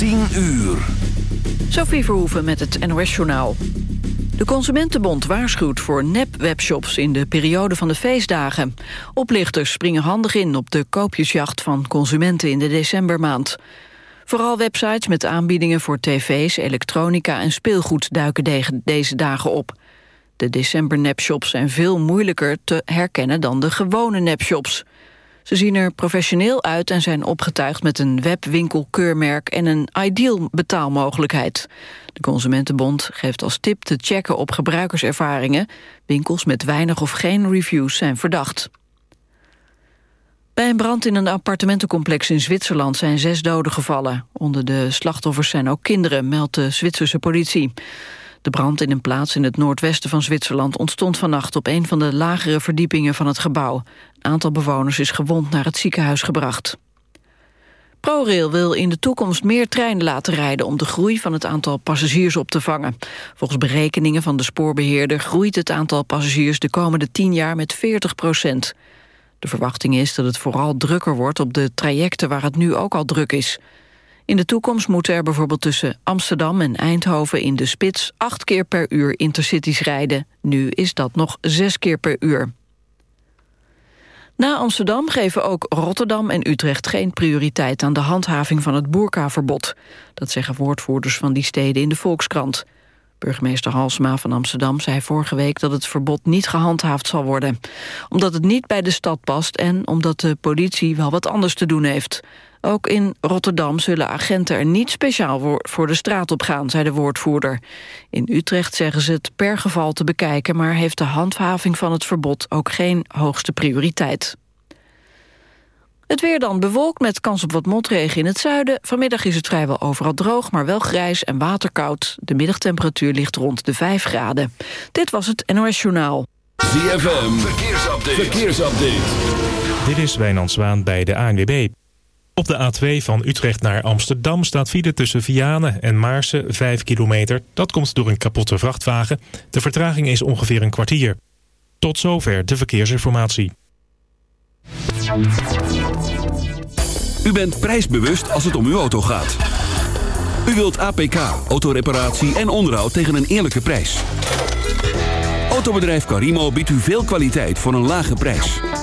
10 uur. Sophie Verhoeven met het NOS-journaal. De Consumentenbond waarschuwt voor nep-webshops in de periode van de feestdagen. Oplichters springen handig in op de koopjesjacht van consumenten in de decembermaand. Vooral websites met aanbiedingen voor tv's, elektronica en speelgoed duiken deze dagen op. De december-nepshops zijn veel moeilijker te herkennen dan de gewone nepshops. Ze zien er professioneel uit en zijn opgetuigd met een webwinkelkeurmerk en een ideal betaalmogelijkheid. De Consumentenbond geeft als tip te checken op gebruikerservaringen. Winkels met weinig of geen reviews zijn verdacht. Bij een brand in een appartementencomplex in Zwitserland zijn zes doden gevallen. Onder de slachtoffers zijn ook kinderen, meldt de Zwitserse politie. De brand in een plaats in het noordwesten van Zwitserland ontstond vannacht op een van de lagere verdiepingen van het gebouw. Een aantal bewoners is gewond naar het ziekenhuis gebracht. ProRail wil in de toekomst meer treinen laten rijden... om de groei van het aantal passagiers op te vangen. Volgens berekeningen van de spoorbeheerder... groeit het aantal passagiers de komende 10 jaar met 40 procent. De verwachting is dat het vooral drukker wordt op de trajecten... waar het nu ook al druk is. In de toekomst moeten er bijvoorbeeld tussen Amsterdam en Eindhoven... in de spits acht keer per uur intercities rijden. Nu is dat nog zes keer per uur. Na Amsterdam geven ook Rotterdam en Utrecht geen prioriteit aan de handhaving van het boerkaverbod. Dat zeggen woordvoerders van die steden in de Volkskrant. Burgemeester Halsma van Amsterdam zei vorige week dat het verbod niet gehandhaafd zal worden. Omdat het niet bij de stad past en omdat de politie wel wat anders te doen heeft. Ook in Rotterdam zullen agenten er niet speciaal voor de straat op gaan, zei de woordvoerder. In Utrecht zeggen ze het per geval te bekijken, maar heeft de handhaving van het verbod ook geen hoogste prioriteit. Het weer dan bewolkt met kans op wat motregen in het zuiden. Vanmiddag is het vrijwel overal droog, maar wel grijs en waterkoud. De middagtemperatuur ligt rond de 5 graden. Dit was het NOS Journaal. ZFM, verkeersupdate. verkeersupdate. Dit is Wijnand Zwaan bij de ANWB. Op de A2 van Utrecht naar Amsterdam staat file tussen Vianen en Maarsen 5 kilometer. Dat komt door een kapotte vrachtwagen. De vertraging is ongeveer een kwartier. Tot zover de verkeersinformatie. U bent prijsbewust als het om uw auto gaat. U wilt APK, autoreparatie en onderhoud tegen een eerlijke prijs. Autobedrijf Carimo biedt u veel kwaliteit voor een lage prijs.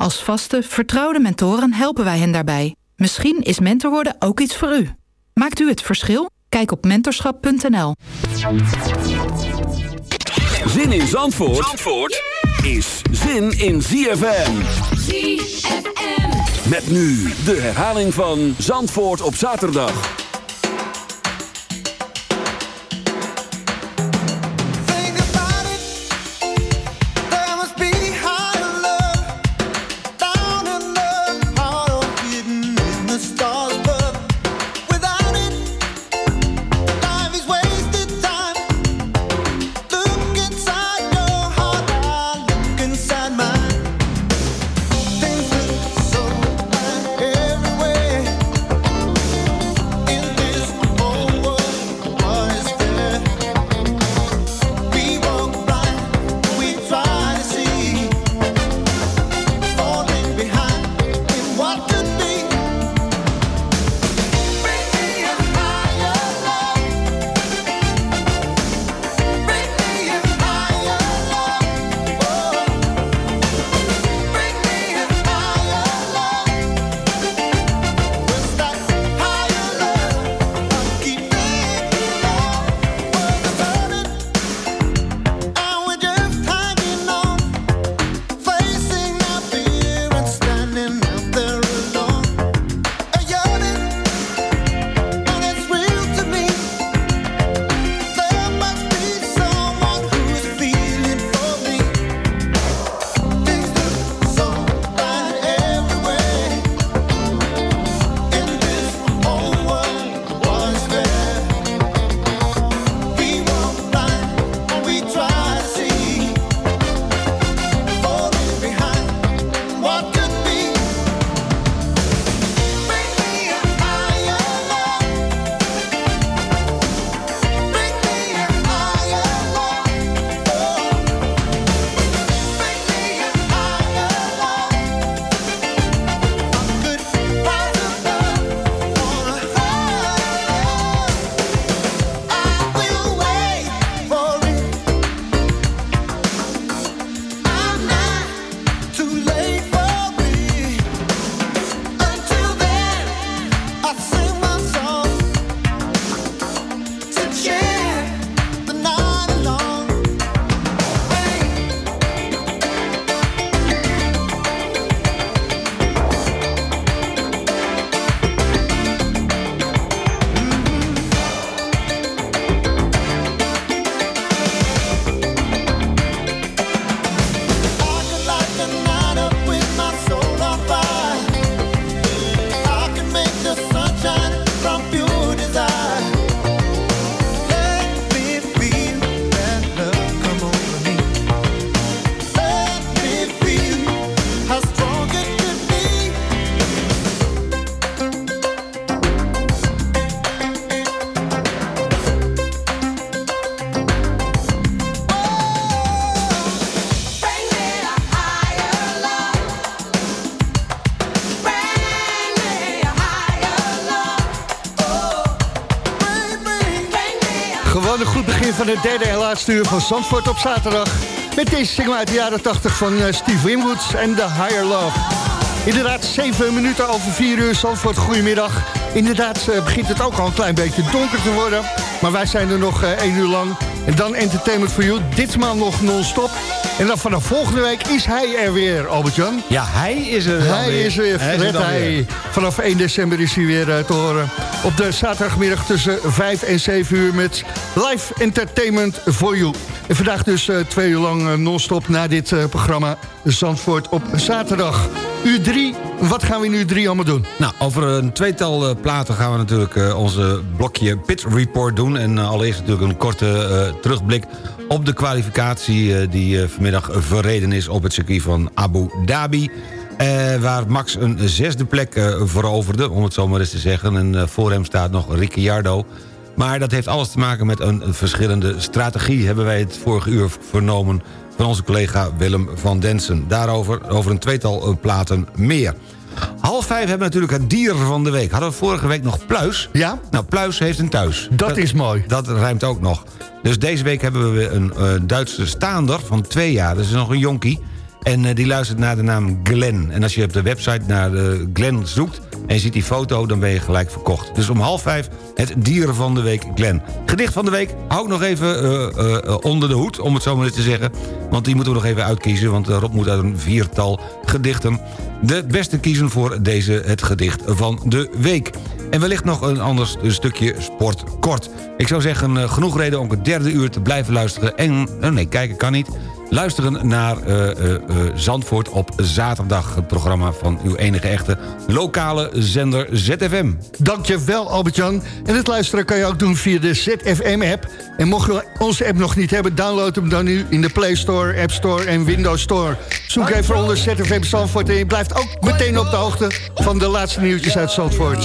Als vaste, vertrouwde mentoren helpen wij hen daarbij. Misschien is mentor worden ook iets voor u. Maakt u het verschil? Kijk op mentorschap.nl. Zin in Zandvoort, Zandvoort is zin in ZFM. ZFM. Met nu de herhaling van Zandvoort op zaterdag. Goed begin van het derde en laatste uur van Zandvoort op zaterdag. Met deze single uit de jaren 80 van eh, Steve Winwoods en The Higher Love. Inderdaad, 7 minuten over 4 uur Zandvoort, goedemiddag. Inderdaad eh, begint het ook al een klein beetje donker te worden. Maar wij zijn er nog eh, 1 uur lang. En dan Entertainment for You, ditmaal nog non-stop. En dan vanaf volgende week is hij er weer, Albert-Jan. Ja, hij is er Hij weer. is weer, Hij is er hij. weer. Vanaf 1 december is hij weer eh, te horen. Op de zaterdagmiddag tussen 5 en 7 uur met live entertainment for you. En vandaag dus eh, twee uur lang eh, non-stop na dit programma Zandvoort op zaterdag. Uur 3, wat gaan we in uur 3 allemaal doen? Nou, over een tweetal platen gaan we natuurlijk onze blokje Pit Report doen. En allereerst natuurlijk een korte terugblik op de kwalificatie... eh, die eh, vanmiddag verreden is op het circuit van Abu Dhabi. Eh, waar Max een zesde plek veroverde, om het zo maar eens te zeggen. En voor hem staat nog Ricciardo. Maar dat heeft alles te maken met een verschillende strategie... hebben wij het vorige uur vernomen van onze collega Willem van Densen. Daarover over een tweetal platen meer. Half vijf hebben we natuurlijk het dier van de week. Hadden we vorige week nog Pluis. Ja? Nou, Pluis heeft een thuis. Dat is mooi. Dat ruimt ook nog. Dus deze week hebben we een eh, Duitse staander van twee jaar. Dat is nog een jonkie. En eh, die luistert naar de naam Glenn. En als je op de website naar eh, Glenn zoekt... en je ziet die foto, dan ben je gelijk verkocht. Dus om half vijf het dieren van de week Glenn. Gedicht van de week hou ik nog even eh, onder de hoed, om het zo maar te zeggen. Want die moeten we nog even uitkiezen... want Rob moet uit een viertal gedichten... de beste kiezen voor deze het gedicht van de week. En wellicht nog een ander stukje sport kort. Ik zou zeggen, genoeg reden om het derde uur te blijven luisteren. En, oh nee, kijken kan niet. Luisteren naar eh, eh, eh, Zandvoort op zaterdag. Het programma van uw enige echte lokale zender ZFM. Dankjewel Albert-Jan. En het luisteren kan je ook doen via de ZFM-app. En mocht je onze app nog niet hebben, download hem dan nu in de Play Store, App Store en Windows Store. Zoek even onder ZFM Zandvoort en je blijft ook meteen op de hoogte van de laatste nieuwtjes uit Zandvoort.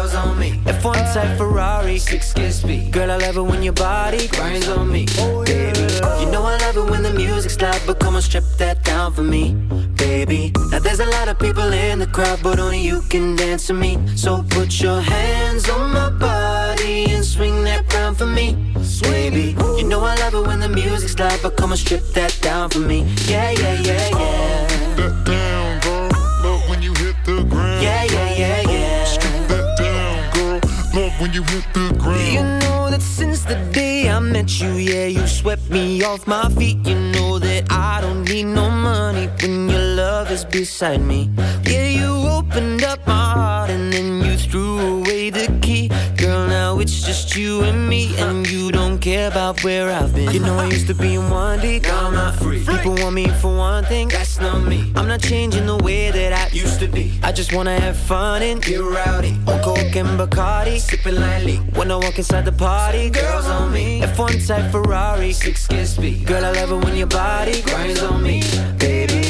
girls on me. F1 type Ferrari, six kiss speed. Girl, I love it when your body grinds on me. Baby, you know I love it when the music's loud, but come on, strip that down for me. Baby, now there's a lot of people in the crowd, but only you can dance to me. So put your hands on my body and swing that round for me. Baby, you know I love it when the music's loud, but come on, strip that down for me. Yeah, yeah, yeah, yeah. When you hit the ground. You know that since the day I met you, yeah, you swept me off my feet. You know that I don't need no money when your love is beside me. Yeah, you opened up my heart and then you threw away the key. Girl, now it's just you and me, and you don't care about where I've been. You know I used to be in one deep, now I'm not free. People want me for one thing, that's not me. I'm not changing the way that I used to be. I just wanna have fun and get rowdy. On coke and Bacardi, sipping lightly. When I walk inside the party, girls on me. F1 type Ferrari, six kiss speed. Girl, I love it when your body grinds on me, baby.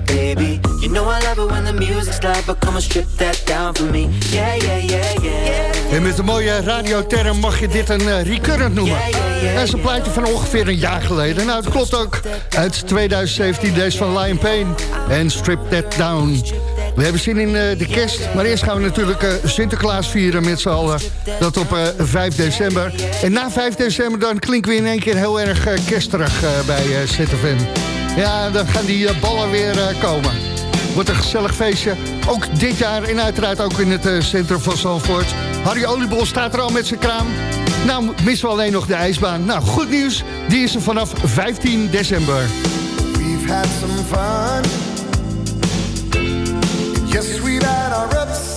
baby. You know I love it when the music's loud, but come and strip that down for me. Yeah, yeah, yeah, yeah. En met een mooie radioterm mag je dit een eh, recurrent noemen. Dat is een plaatje van ongeveer een jaar geleden. Nou, het klopt ook. Uit 2017, deze van Lion Payne. En Strip That Down. We hebben zin in eh, de kerst. Maar eerst gaan we natuurlijk eh, Sinterklaas vieren met z'n allen. Dat op eh, 5 december. En na 5 december dan klinken we in één keer heel erg kersterig bij ZFM. Ja, dan gaan die eh, ballen weer eh, komen. Wordt een gezellig feestje. Ook dit jaar en uiteraard ook in het eh, centrum van Zandvoort. Harry Oliebol staat er al met zijn kraam. Nou, missen we alleen nog de ijsbaan. Nou, goed nieuws. Die is er vanaf 15 december. We've had some fun. Yes, we've had our ups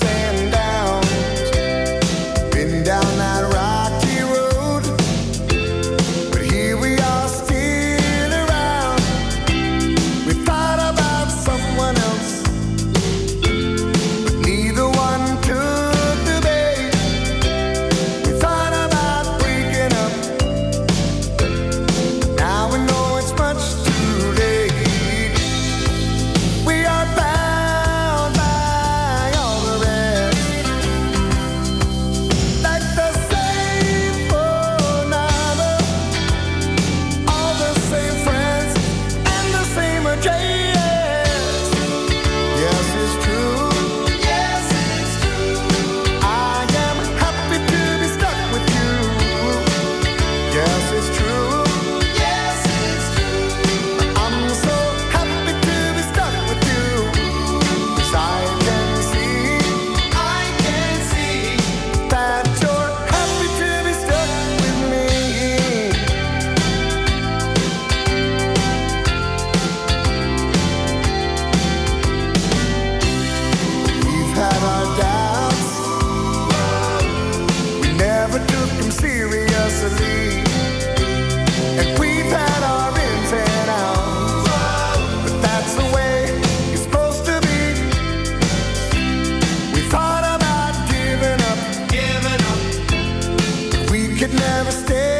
never stay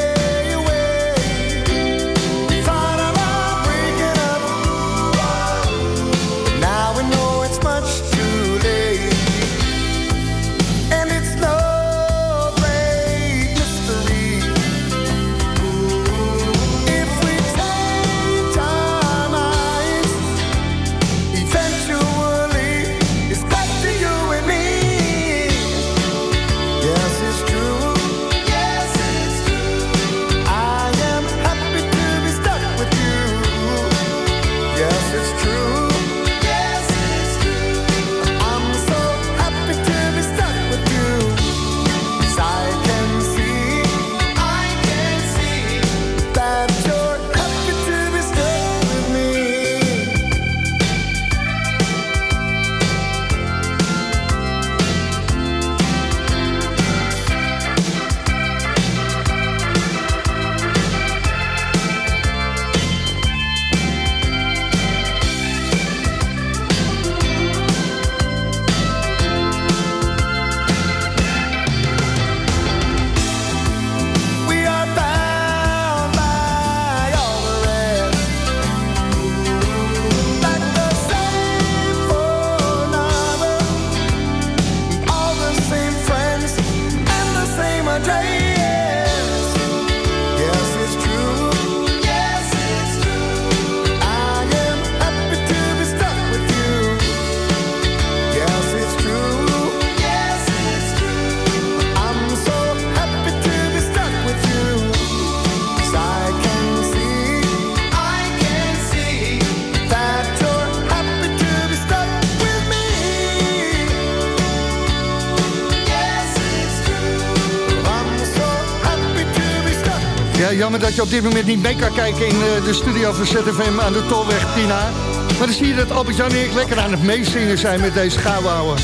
jammer dat je op dit moment niet mee kan kijken in eh, de studio van ZFM aan de Tolweg Tina. Maar dan zie je dat Albert-Jan en ik lekker aan het meezingen zijn met deze gouden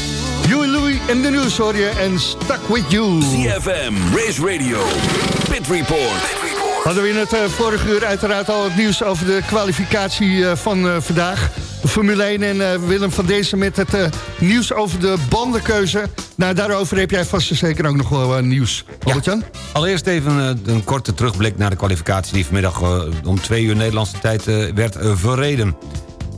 Huey Louie en de nieuws hoor je en Stuck With You. CFM, Race Radio, Pit Report. Hadden we in het eh, vorige uur uiteraard al het nieuws over de kwalificatie eh, van eh, vandaag. Formule 1 en eh, Willem van Dezen met het eh, nieuws over de bandenkeuze. Nou, daarover heb jij vast en zeker ook nog wel eh, nieuws. Albert-Jan? Allereerst even een korte terugblik naar de kwalificatie... die vanmiddag om twee uur Nederlandse tijd werd verreden.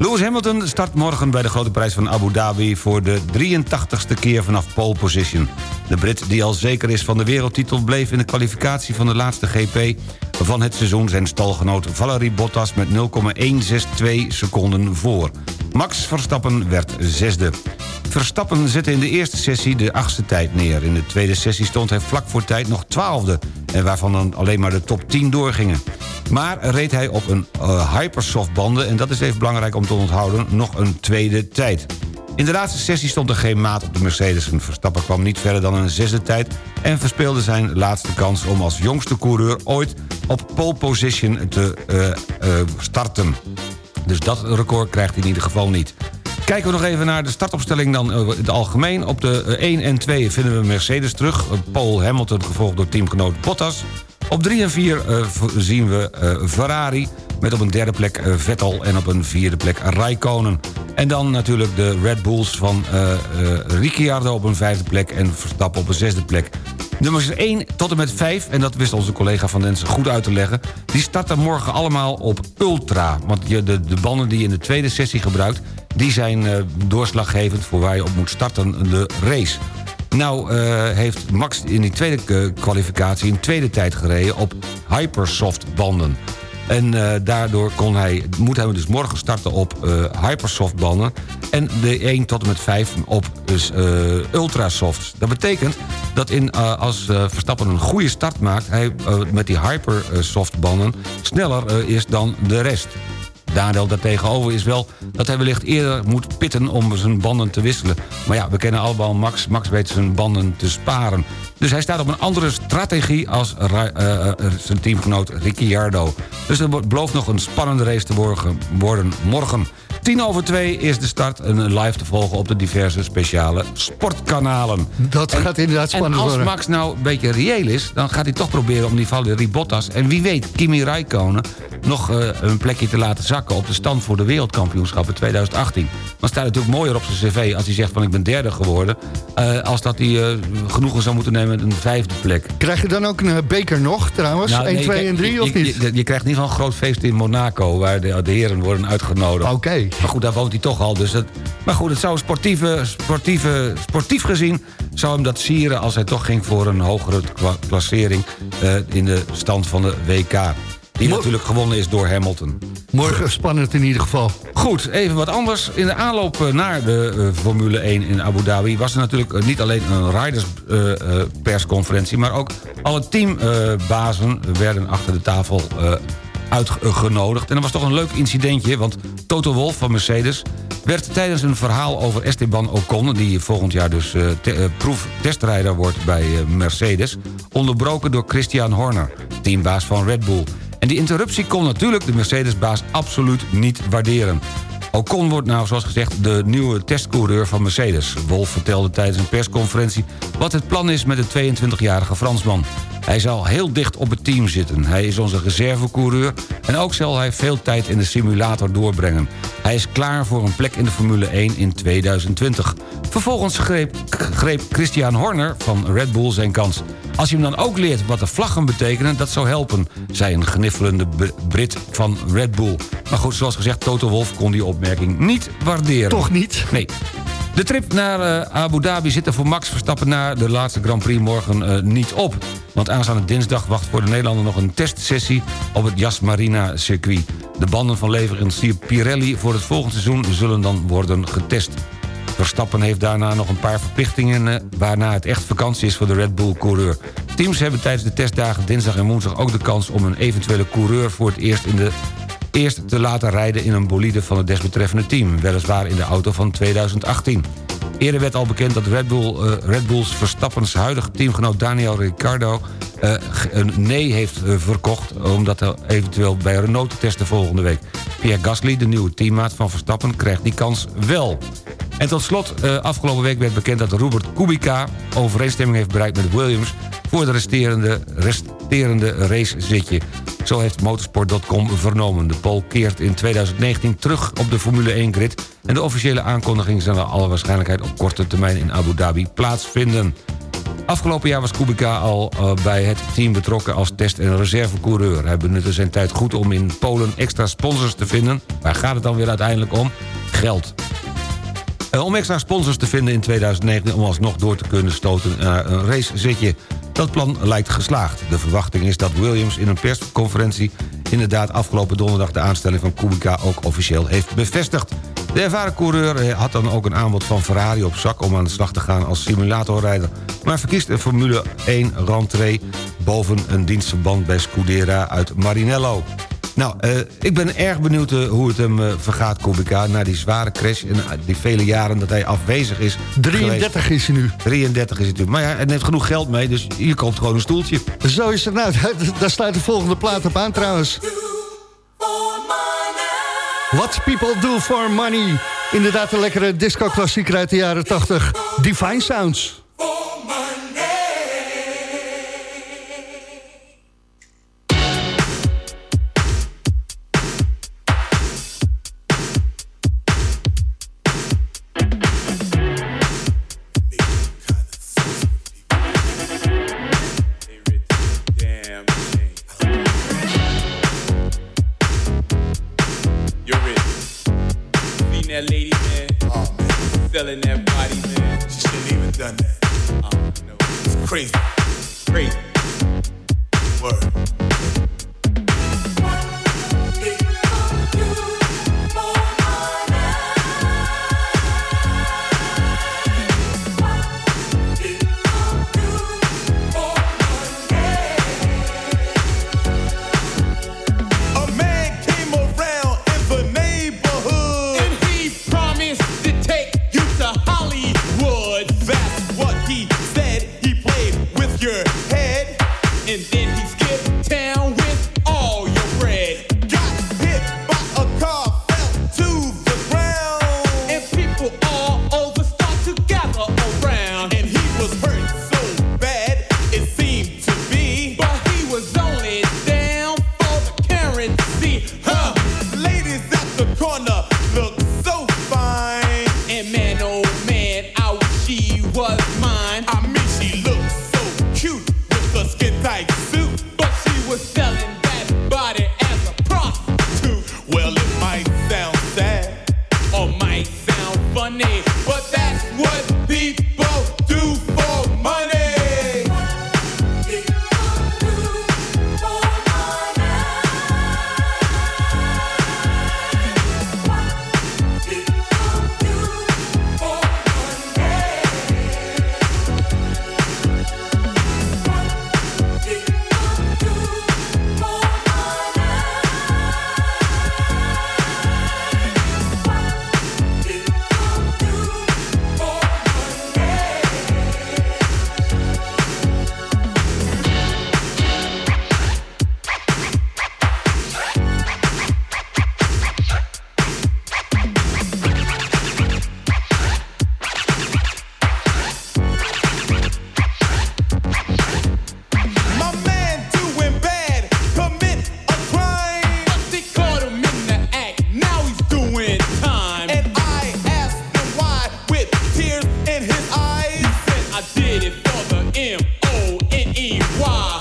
Lewis Hamilton start morgen bij de grote prijs van Abu Dhabi... voor de 83ste keer vanaf pole position. De Brit, die al zeker is van de wereldtitel... bleef in de kwalificatie van de laatste GP van het seizoen... zijn stalgenoot Valerie Bottas met 0,162 seconden voor. Max Verstappen werd zesde. Verstappen zette in de eerste sessie de achtste tijd neer. In de tweede sessie stond hij vlak voor tijd nog twaalfde... en waarvan dan alleen maar de top 10 doorgingen. Maar reed hij op een uh, hypersoft banden... en dat is even belangrijk om te onthouden, nog een tweede tijd. In de laatste sessie stond er geen maat op de Mercedes... en Verstappen kwam niet verder dan een zesde tijd... en verspeelde zijn laatste kans om als jongste coureur ooit... op pole position te uh, uh, starten. Dus dat record krijgt hij in ieder geval niet. Kijken we nog even naar de startopstelling dan in het algemeen. Op de 1 en 2 vinden we Mercedes terug. Paul Hamilton gevolgd door teamgenoot Bottas. Op 3 en 4 uh, zien we Ferrari met op een derde plek Vettel... en op een vierde plek Raikkonen. En dan natuurlijk de Red Bulls van Ricciardo op een vijfde plek... en Verstappen op een zesde plek. Nummers 1 tot en met 5, en dat wist onze collega van Densen goed uit te leggen... die starten morgen allemaal op Ultra. Want de, de banden die je in de tweede sessie gebruikt... die zijn uh, doorslaggevend voor waar je op moet starten de race. Nou uh, heeft Max in die tweede uh, kwalificatie een tweede tijd gereden... op Hypersoft banden. En daardoor kon hij, moet hij dus morgen starten op uh, Hypersoft banden... en de 1 tot en met 5 op dus, uh, Ultrasoft. Dat betekent dat in, als Verstappen een goede start maakt... hij met die Hypersoft banden sneller is dan de rest. Nadeel daartegenover is wel dat hij wellicht eerder moet pitten om zijn banden te wisselen. Maar ja, we kennen allemaal Max. Max weet zijn banden te sparen. Dus hij staat op een andere strategie als uh, uh, zijn teamgenoot Ricciardo. Dus er belooft nog een spannende race te worden morgen. 10 over 2 is de start een live te volgen op de diverse speciale sportkanalen. Dat en, gaat inderdaad spannend worden. En als. Max nou een beetje reëel is... dan gaat hij toch proberen om die Valerie Bottas... en wie weet Kimi Räikkönen nog uh, een plekje te laten zakken... op de stand voor de wereldkampioenschappen 2018. Dan staat het natuurlijk mooier op zijn cv als hij zegt van ik ben derde geworden... Uh, als dat hij uh, genoegen zou moeten nemen met een vijfde plek. Krijg je dan ook een beker nog trouwens? Nou, 1, nee, 2 en 3 je, of niet? Je, je, je, krijgt ieder geval een groot feest in Monaco... waar de, de heren worden uitgenodigd. Oké. Okay. Maar goed, daar woont hij toch al. Dus dat, maar goed, het zou sportieve, sportieve, sportief gezien... zou hem dat sieren als hij toch ging voor een hogere klassering... Uh, in de stand van de WK. Die Mor natuurlijk gewonnen is door Hamilton. Morgen spannend in ieder geval. Goed, even wat anders. In de aanloop naar de uh, Formule 1 in Abu Dhabi... was er natuurlijk uh, niet alleen een riders-persconferentie... maar ook alle teambazen werden achter de tafel uitgenodigd. En dat was toch een leuk incidentje, want Toto Wolff van Mercedes... werd tijdens een verhaal over Esteban Ocon... die volgend jaar dus uh, te, uh, proeftestrijder wordt bij uh, Mercedes... onderbroken door Christian Horner, teambaas van Red Bull. En die interruptie kon natuurlijk de Mercedes-baas absoluut niet waarderen. Ocon wordt nou, zoals gezegd, de nieuwe testcoureur van Mercedes. Wolf vertelde tijdens een persconferentie wat het plan is met de 22-jarige Fransman. Hij zal heel dicht op het team zitten. Hij is onze reservecoureur en ook zal hij veel tijd in de simulator doorbrengen. Hij is klaar voor een plek in de Formule 1 in 2020. Vervolgens greep, greep Christian Horner van Red Bull zijn kans. Als je hem dan ook leert wat de vlaggen betekenen, dat zou helpen... zei een gniffelende Brit van Red Bull. Maar goed, zoals gezegd, Toto Wolff kon die opmerking niet waarderen. Toch niet? Nee. De trip naar uh, Abu Dhabi zit er voor Max Verstappen... na de laatste Grand Prix morgen uh, niet op. Want aanstaande dinsdag wacht voor de Nederlander nog een testsessie... op het Yas Marina circuit. De banden van leverancier Pirelli voor het volgende seizoen... zullen dan worden getest. Verstappen heeft daarna nog een paar verplichtingen... Uh, waarna het echt vakantie is voor de Red Bull-coureur. Teams hebben tijdens de testdagen dinsdag en woensdag ook de kans... om een eventuele coureur voor het eerst in de eerst te laten rijden in een bolide van het desbetreffende team. Weliswaar in de auto van 2018. Eerder werd al bekend dat Red, Bull, uh, Red Bulls Verstappens huidige teamgenoot Daniel Ricciardo... Uh, een nee heeft verkocht, omdat hij eventueel bij Renault te testen volgende week. Pierre Gasly, de nieuwe teammaat van Verstappen, krijgt die kans wel. En tot slot, eh, afgelopen week werd bekend dat Robert Kubica... overeenstemming heeft bereikt met Williams... voor de resterende, resterende racezitje. Zo heeft motorsport.com vernomen. De Pol keert in 2019 terug op de Formule 1-grid... en de officiële aankondiging zal naar alle waarschijnlijkheid... op korte termijn in Abu Dhabi plaatsvinden. Afgelopen jaar was Kubica al eh, bij het team betrokken als test- en reservecoureur. Hij benutte zijn tijd goed om in Polen extra sponsors te vinden. Waar gaat het dan weer uiteindelijk om? Geld. Eh, om extra sponsors te vinden in 2019... om alsnog door te kunnen stoten naar een racezitje. Dat plan lijkt geslaagd. De verwachting is dat Williams in een persconferentie... inderdaad afgelopen donderdag de aanstelling van Kubica ook officieel heeft bevestigd. De ervaren coureur eh, had dan ook een aanbod van Ferrari op zak... om aan de slag te gaan als simulatorrijder. Maar verkiest een Formule 1 rentree boven een dienstverband bij Scudera uit Marinello. Nou, eh, ik ben erg benieuwd eh, hoe het hem eh, vergaat, Kubica... na die zware crash en die vele jaren dat hij afwezig is 33 is hij nu. 33 is hij nu. Maar ja, hij heeft genoeg geld mee, dus je koopt gewoon een stoeltje. Zo is het nou. Daar sluit de volgende plaat op aan trouwens. What People Do For Money. Inderdaad een lekkere disco-klassieker uit de jaren 80. Divine Sounds. crazy, crazy. why.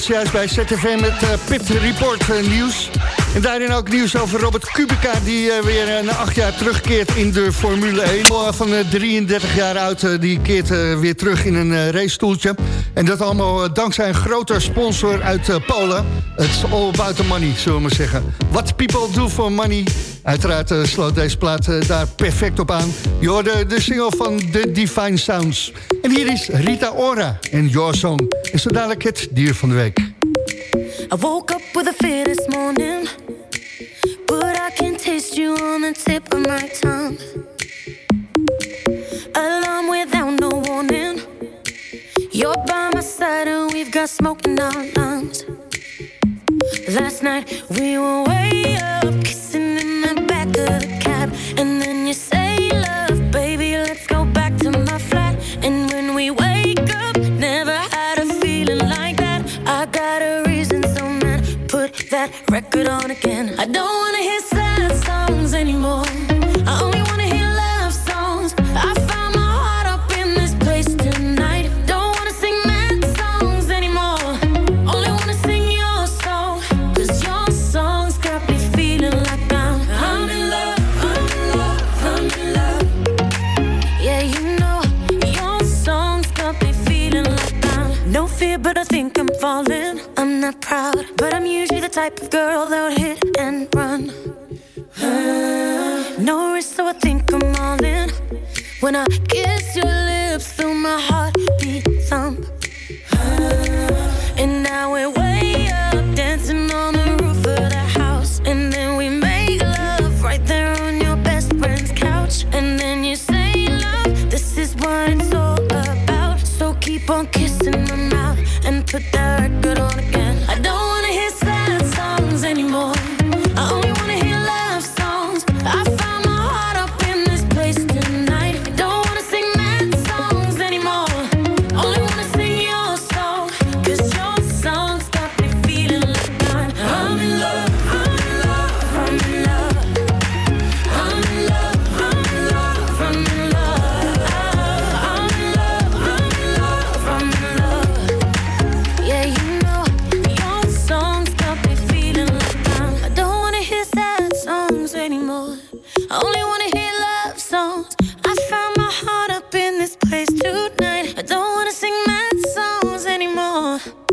Dus juist bij ZTV met eh, Pip Report eh, nieuws. En daarin ook nieuws over Robert Kubica... die eh, weer een acht jaar terugkeert in de Formule 1. Van 33 jaar oud, die keert weer terug in een racestoeltje. En dat allemaal dankzij een grote sponsor uit Polen. It's all about the money, zullen we maar zeggen. What people do for money. Uiteraard sloot deze plaat daar perfect op aan. Je hoorde de single van The Divine Sounds. En hier is Rita Ora en Your Song... En zo dadelijk het dier van de week. I woke up with a fear this morning, but I can taste you on the tip of my tongue. Alarm without no warning. You're by my side and we've got smoke in our lungs. Last night we were way up,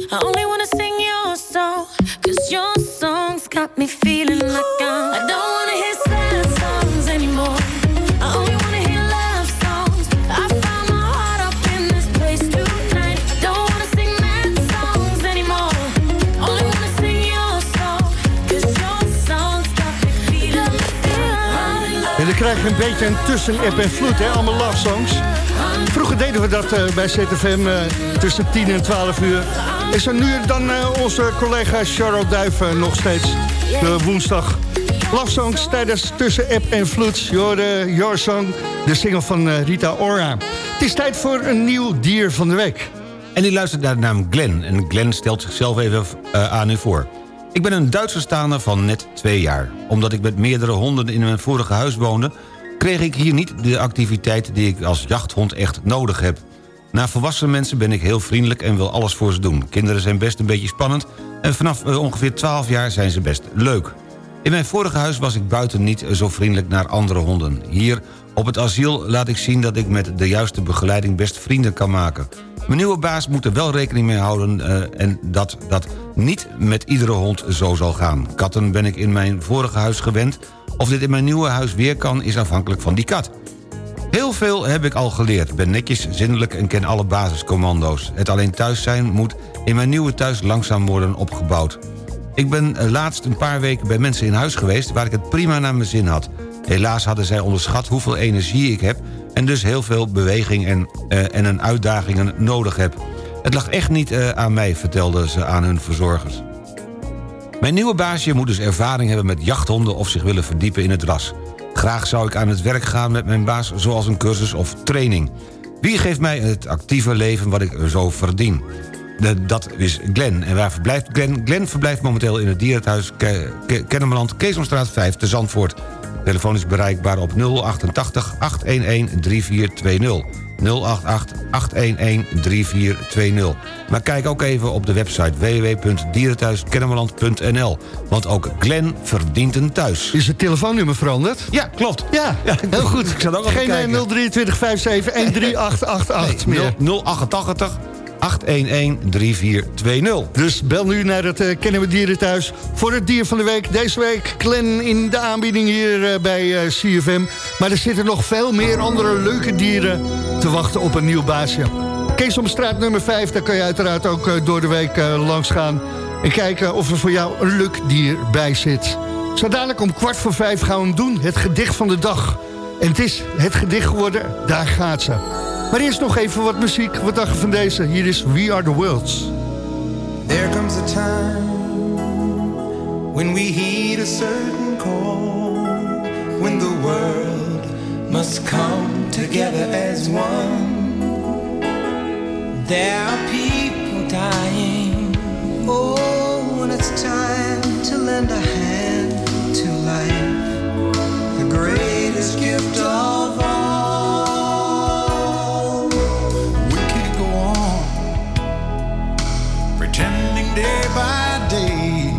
I only wanna sing your song. Cause your songs got me feeling like. I don't wanna hear sad songs anymore. I only wanna hear love songs. I found my heart up in this place tonight. I don't wanna sing mad songs anymore. Only wanna sing your song. Cause your songs got me feeling like I'm. En dan krijg een beetje tussen-app en vloed, hè? love songs. Vroeger deden we dat eh, bij ZFM eh, tussen 10 en 12 uur. Is er nu dan eh, onze collega Charles Duif eh, nog steeds de woensdag. Love tijdens tussen-app en vloed. Je Your Song, de single van Rita Ora. Het is tijd voor een nieuw dier van de week. En die luistert naar de naam Glenn. En Glenn stelt zichzelf even aan u voor. Ik ben een Duitse staander van net twee jaar. Omdat ik met meerdere honden in mijn vorige huis woonde... kreeg ik hier niet de activiteit die ik als jachthond echt nodig heb. Naar volwassen mensen ben ik heel vriendelijk en wil alles voor ze doen. Kinderen zijn best een beetje spannend... en vanaf eh, ongeveer 12 jaar zijn ze best leuk. In mijn vorige huis was ik buiten niet zo vriendelijk naar andere honden. Hier op het asiel laat ik zien dat ik met de juiste begeleiding best vrienden kan maken. Mijn nieuwe baas moet er wel rekening mee houden... eh, en dat dat niet met iedere hond zo zal gaan. Katten ben ik in mijn vorige huis gewend. Of dit in mijn nieuwe huis weer kan, is afhankelijk van die kat. Heel veel heb ik al geleerd. Ben netjes, zindelijk en ken alle basiscommando's. Het alleen thuis zijn moet in mijn nieuwe thuis langzaam worden opgebouwd. Ik ben eh, laatst een paar weken bij mensen in huis geweest... waar ik het prima naar mijn zin had. Helaas hadden zij onderschat hoeveel energie ik heb... en dus heel veel beweging en, eh, en een uitdagingen nodig heb. Het lag echt niet eh, aan mij, vertelden ze aan hun verzorgers. Mijn nieuwe baasje moet dus ervaring hebben met jachthonden... of zich willen verdiepen in het ras. Graag zou ik aan het werk gaan met mijn baas... zoals een cursus of training. Wie geeft mij het actieve leven wat ik zo verdien? De- dat is Glenn. En waar verblijft Glenn? Glenn verblijft momenteel in het dierenthuis Ke Kennemerland... Keesomstraat 5 te Zandvoort. Telefoon is bereikbaar op 088 811 3420. 088-811-3420. Maar kijk ook even op de website www.dierenthuiskennemerland.nl. Want ook Glenn verdient een thuis. Is het telefoonnummer veranderd? Ja, klopt. Ja, heel goed. Ik zat ook al Geen kijken. eh, 023 57 13888 meer. 088 811 3420. Dus bel nu naar het uh, Kennen we Dieren thuis voor het dier van de week. Deze week Glen in de aanbieding hier eh, bij eh, CFM. Maar er zitten nog veel meer andere leuke dieren te wachten op een nieuw baasje. Keesomstraat nummer 5, daar kan je uiteraard ook eh, door de week eh, langs gaan. En kijken of er voor jou een leuk dier bij zit. Zo dadelijk om kwart voor vijf gaan we hem doen. Het gedicht van de dag. En het is het gedicht geworden, daar gaat ze. Maar eerst nog even wat muziek. Wat dacht van deze? Hier is We Are The Worlds. There comes a time when we heed a certain call, when the world must come together as one. There are people dying. Oh, when it's time to lend a hand to life, the greatest gift of all. We can't go on pretending day by day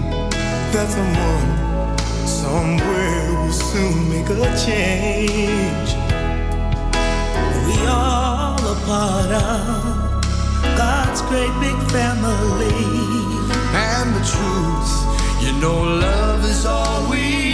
that someone somewhere will soon make a change. We all a part of God's great big family. And the truth, you know, love is all we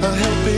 a helping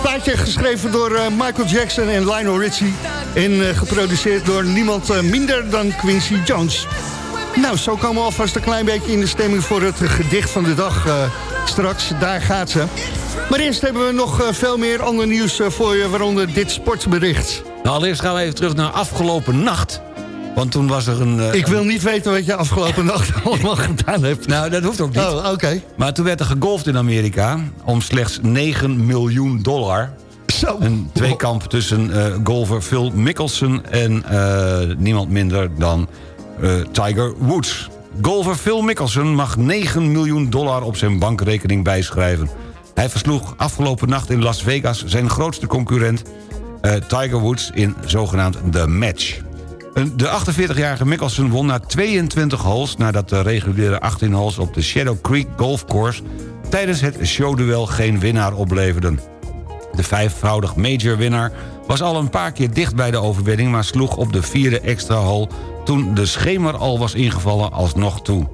Plaatje geschreven door eh, Michael Jackson en Lionel Richie. En eh, geproduceerd door niemand eh, minder dan Quincy Jones. Nou, zo komen we alvast een klein beetje in de stemming voor het gedicht van de dag straks. Daar gaat ze. Maar eerst hebben we nog veel meer ander nieuws voor je, waaronder dit sportbericht. Nou, allereerst gaan we even terug naar afgelopen nacht. Want toen was er een... eh, Ik wil niet weten wat je afgelopen nacht allemaal gedaan hebt. Nou, dat hoeft ook niet. Oh, oké. Maar toen werd er gegolfd in Amerika om slechts 9 miljoen dollar. Zo. Een tweekamp tussen eh, golfer Phil Mickelson en eh, niemand minder dan Tiger Woods. Golfer Phil Mickelson mag 9 miljoen dollar op zijn bankrekening bijschrijven. Hij versloeg afgelopen nacht in Las Vegas zijn grootste concurrent... Tiger Woods in zogenaamd The Match. De 48-jarige Mickelson won na 22 holes... nadat de reguliere 18 holes op de Shadow Creek Golf Course... tijdens het showduel geen winnaar opleverden. De vijfvoudig major-winnaar was al een paar keer dicht bij de overwinning... maar sloeg op de vierde extra hole toen de schemer al was ingevallen alsnog toe.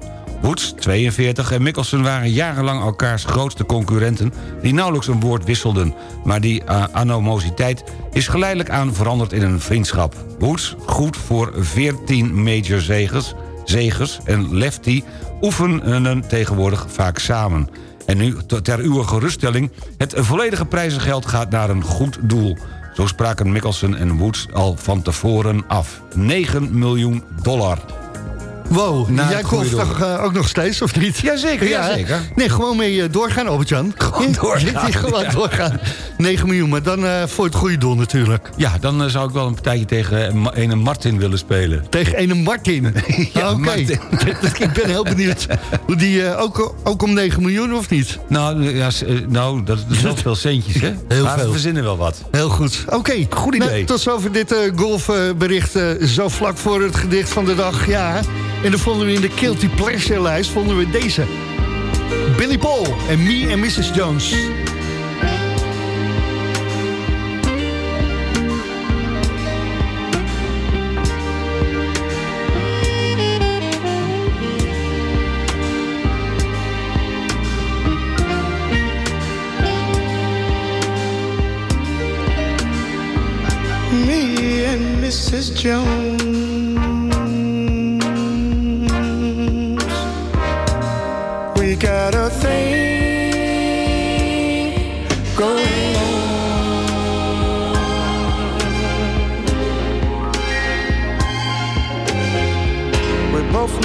Woods, 42, en Mickelson waren jarenlang elkaars grootste concurrenten... die nauwelijks een woord wisselden. Maar die uh, animositeit is geleidelijk aan veranderd in een vriendschap. Woods, goed voor 14 major zegers, zegers en Lefty oefenen tegenwoordig vaak samen. En nu ter uw geruststelling... het volledige prijzengeld gaat naar een goed doel. Zo spraken Mickelson en Woods al van tevoren af. 9 miljoen dollar. Wow, jij golft toch eh, ook nog steeds, of niet? Jazeker, jazeker. Nee, gewoon mee eh, doorgaan, Albert-Jan. Gewoon doorgaan, gewoon ja. doorgaan. 9 miljoen, maar dan eh, voor het goede doel natuurlijk. Ja, dan zou ik wel een partijtje tegen ene Martin willen spelen. Tegen ene Martin. Ja, Oké, Martin. ik ben heel benieuwd. Hoe die ook, ook om 9 miljoen of niet? Nou, ja, nou dat is wel veel centjes, hè? Heel maar we veel. verzinnen wel wat. Heel goed. Oké, Goed idee. Nou, tot zover dit golfbericht. zo vlak voor het gedicht van de dag. Ja, en dan vonden we in de Guilty Pleasure lijst vonden we deze. Billy Paul en Me en Mrs. Jones. and Mrs. Jones.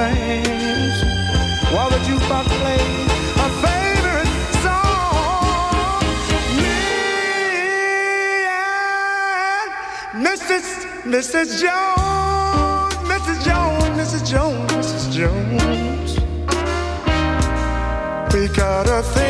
plans, while the jukebox plays our favorite song. Me and Mrs. Mrs. Jones, Mrs. Jones, Mrs. Jones, Mrs. Jones. We got a thing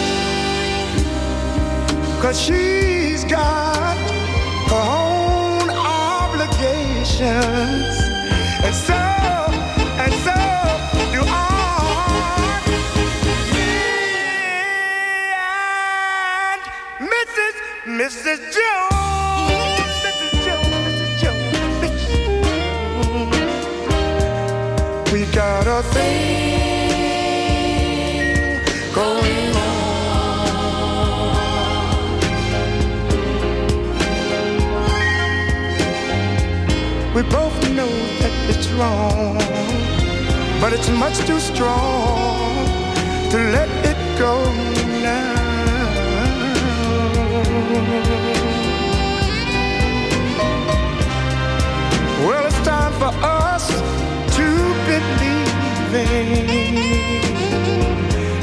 Cause she's got her own obligations. And so, and so do I. Me and Mrs. Mrs. Jones. Mrs. Jones, Mrs. Jones, Mrs. We got a thing We both know that it's wrong, but it's much too strong to let it go now. Well, it's time for us to believe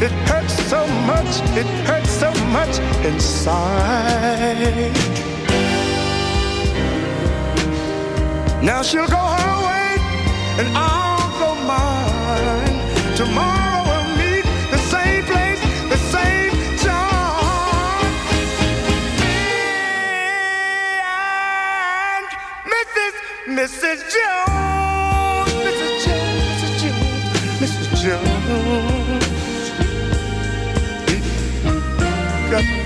It hurts so much, it hurts so much inside. Now she'll go her way and I'll go mine. Tomorrow we'll meet the same place, the same time. Me And Mrs. Mrs. Jones, Mrs. Jones, Mrs. Jones, Mrs. Jones. Got a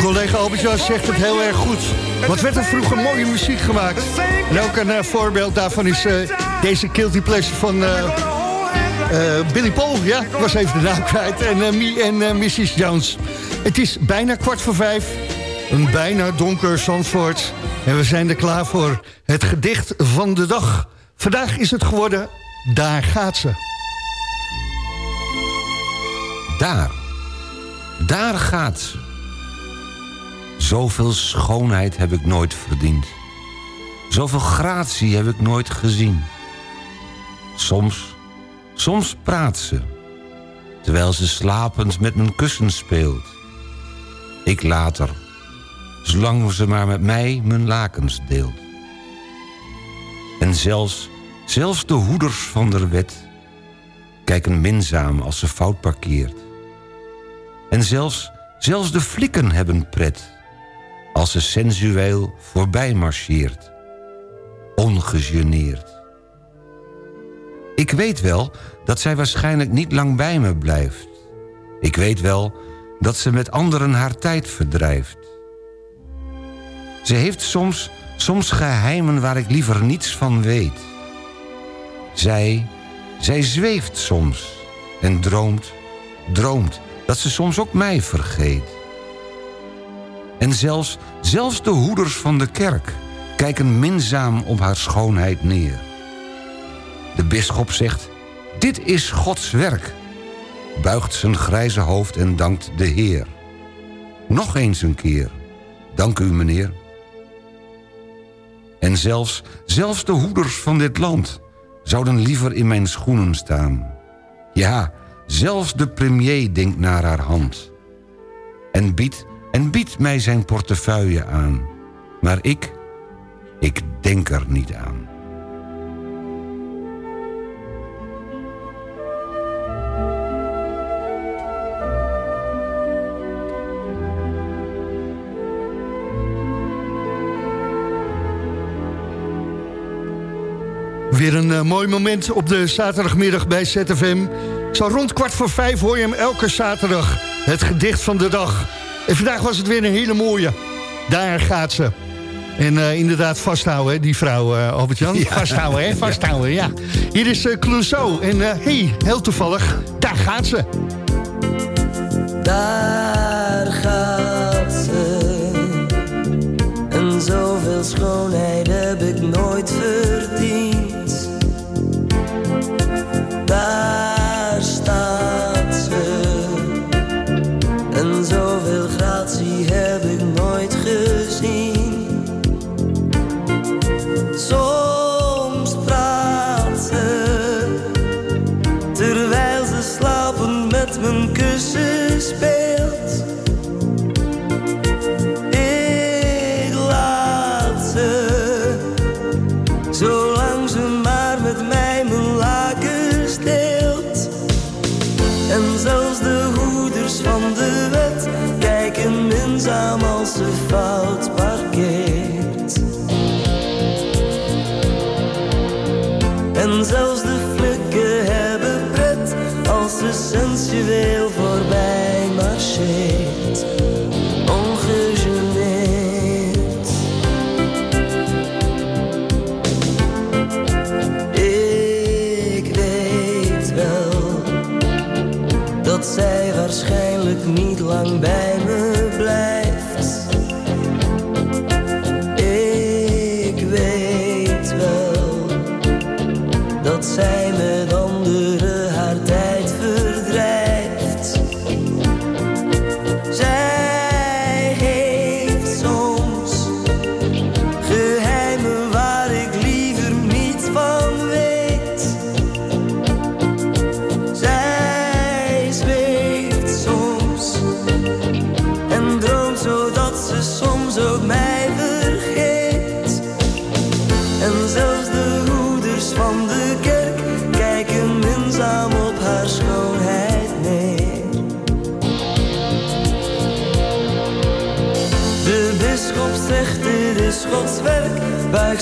Collega Albert-Jan zegt het heel erg goed. Wat werd er vroeger mooie muziek gemaakt. En ook een eh, voorbeeld daarvan is eh, deze Guilty Pleasure van eh, Billy Paul. Ja, was even de naam kwijt. En Me en Mrs. Jones. Het is bijna kwart voor vijf. Een bijna donker Zandvoort. En we zijn er klaar voor het gedicht van de dag. Vandaag is het geworden Daar gaat ze. Daar. Daar gaat ze. Zoveel schoonheid heb ik nooit verdiend. Zoveel gratie heb ik nooit gezien. Soms, soms praat ze. Terwijl ze slapend met mijn kussen speelt. Ik laat haar. Zolang ze maar met mij mijn lakens deelt. En zelfs, zelfs de hoeders van der wet kijken minzaam als ze fout parkeert. En zelfs, zelfs de flikken hebben pret als ze sensueel voorbij marcheert. Ongegeneerd. Ik weet wel dat zij waarschijnlijk niet lang bij me blijft. Ik weet wel dat ze met anderen haar tijd verdrijft. Ze heeft soms, soms geheimen waar ik liever niets van weet. Zij, zij zweeft soms en droomt, droomt dat ze soms ook mij vergeet. En zelfs, zelfs de hoeders van de kerk kijken minzaam op haar schoonheid neer. De bisschop zegt, dit is Gods werk. Buigt zijn grijze hoofd en dankt de Heer. Nog eens een keer. Dank u, meneer. En zelfs, zelfs de hoeders van dit land zouden liever in mijn schoenen staan. Ja, zelfs de premier denkt naar haar hand. En biedt, en biedt mij zijn portefeuille aan. Maar ik, ik denk er niet aan. Weer een eh, mooi moment op de zaterdagmiddag bij ZFM. Zo rond kwart voor vijf hoor je hem elke zaterdag. Het gedicht van de dag. En vandaag was het weer een hele mooie. Daar gaat ze. En eh, inderdaad vasthouden, hè, die vrouw, eh, Albert-Jan. Ja. Vasthouden, hè? Vasthouden, ja. Hier is eh, Clouseau. En hé, hey, heel toevallig, daar gaat ze. Daar gaat ze. En zoveel schoonheid heb ik nooit verdiend. Daar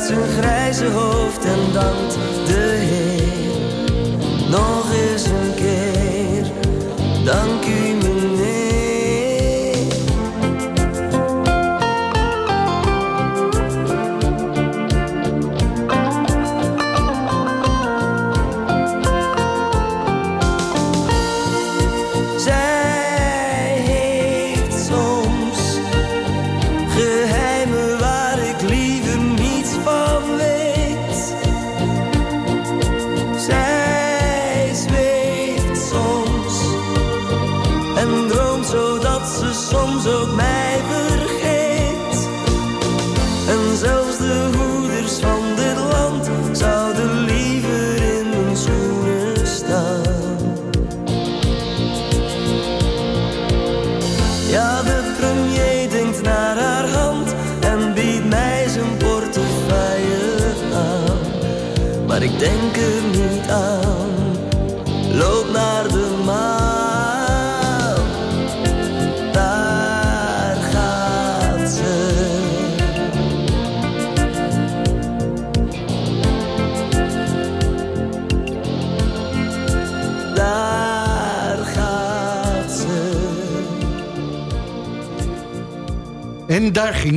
zijn grijze hoofd en dankt de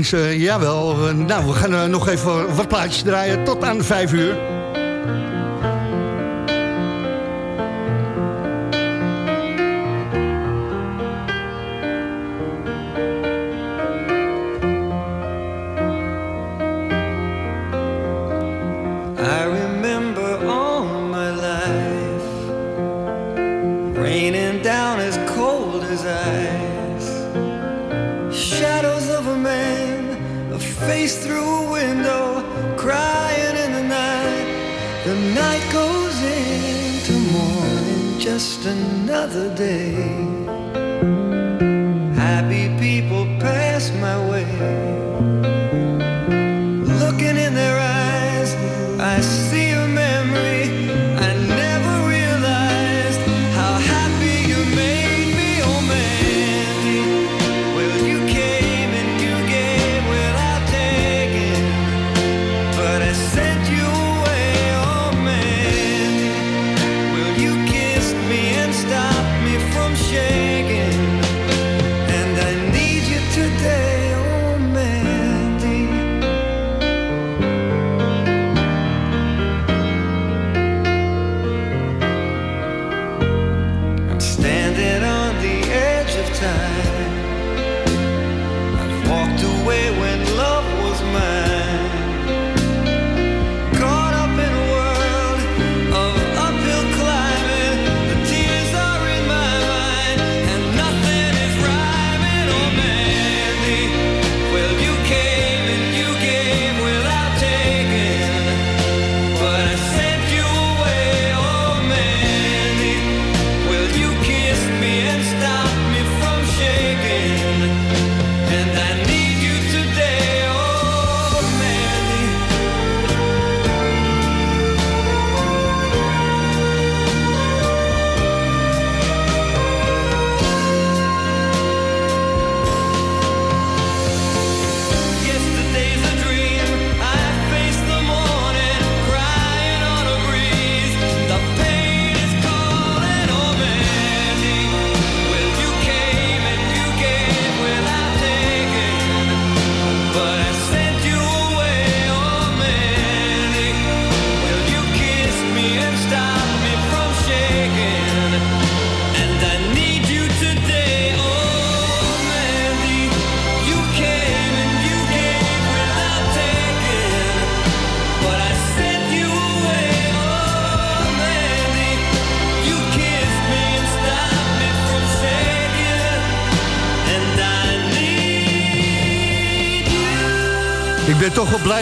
Kings, uh, eh, jawel. Eh, nou, we gaan eh, nog even wat plaatjes draaien tot aan vijf uur. down as cold as ice. Shadows of a man. face through a window, crying in the night. The night goes into morning, just another day.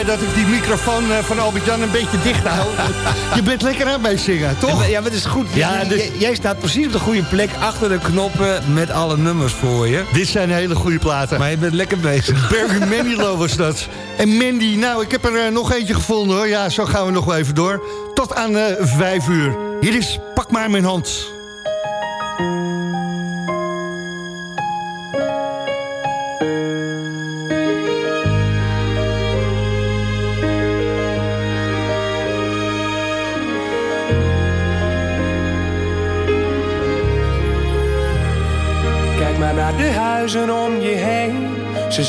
Blij dat ik die microfoon eh, van Albert-Jan een beetje dicht hou. Je bent lekker aan bij zingen, toch? Ja, maar, het is goed. Ja, dus- jij staat precies op de goede plek achter de knoppen met alle nummers voor je. Dit zijn hele goede platen. Maar je bent lekker bezig. Barry Manilow was dat. En Mandy, nou, ik heb er eh, nog eentje gevonden hoor. Ja, zo gaan we nog wel even door. Tot aan eh, vijf uur. Hier is Pak maar mijn hand.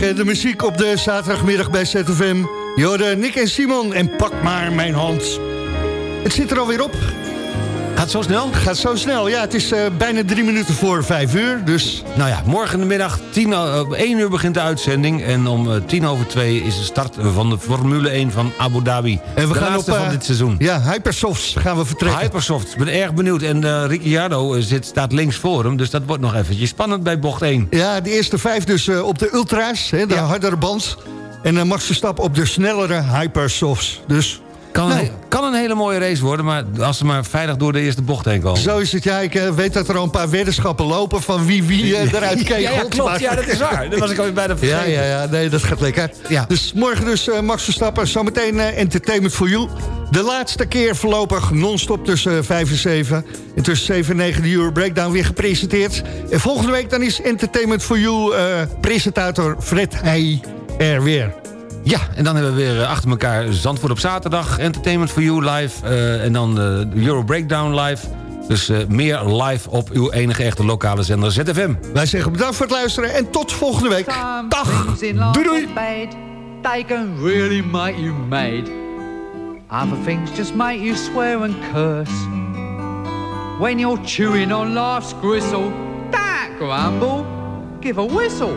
De muziek op de zaterdagmiddag bij ZFM. Jorden, Nick en Simon en pak maar mijn hand. Het zit er alweer op. Gaat zo snel? Gaat zo snel. Ja, het is eh, bijna drie minuten voor vijf uur. Dus Nou ja, morgen de middag, tien, op 1 uur begint de uitzending... en om eh, tien over twee is de start van de Formule 1 van Abu Dhabi. en we de gaan op, eh, van dit seizoen. Ja, Hypersofts gaan we vertrekken. Hypersoft, ik ben erg benieuwd. En eh Ricciardo eh, zit, staat links voor hem, dus dat wordt nog eventjes spannend bij bocht 1. Ja, de eerste vijf dus eh, op de ultra's, hè, de hardere band. En dan Max Verstappen op de snellere Hypersofts. Dus Kan, Nou. een, kan een hele mooie race worden, maar als ze maar veilig door de eerste bocht heen komen. zo is het. Ja, ik eh, weet dat er al een paar weddenschappen lopen... van wie wie eh, eruit kegelt. Ja, ja, klopt. Maar- Ja, dat is waar. Dat was ik alweer bijna Ja, vergeten. ja, ja, nee, dat gaat lekker. Ja. Dus morgen dus eh, Max Verstappen, zometeen eh, Entertainment for You. De laatste keer voorlopig non-stop tussen eh, 5 en 7. En tussen 7 en 9 de Euro Breakdown weer gepresenteerd. En volgende week dan is Entertainment for You eh, presentator Fred Heij er weer. Ja, en dan hebben we weer eh, achter elkaar Zandvoort op zaterdag... Entertainment for You live eh, en dan de Euro Breakdown live. Dus eh, meer live op uw enige echte lokale zender ZFM. Wij zeggen bedankt voor het luisteren en tot volgende week. Dag! Doei doei! They can really make you mad. Other things just make you swear and curse. When you're chewing on life's gristle, that grumble, give a whistle.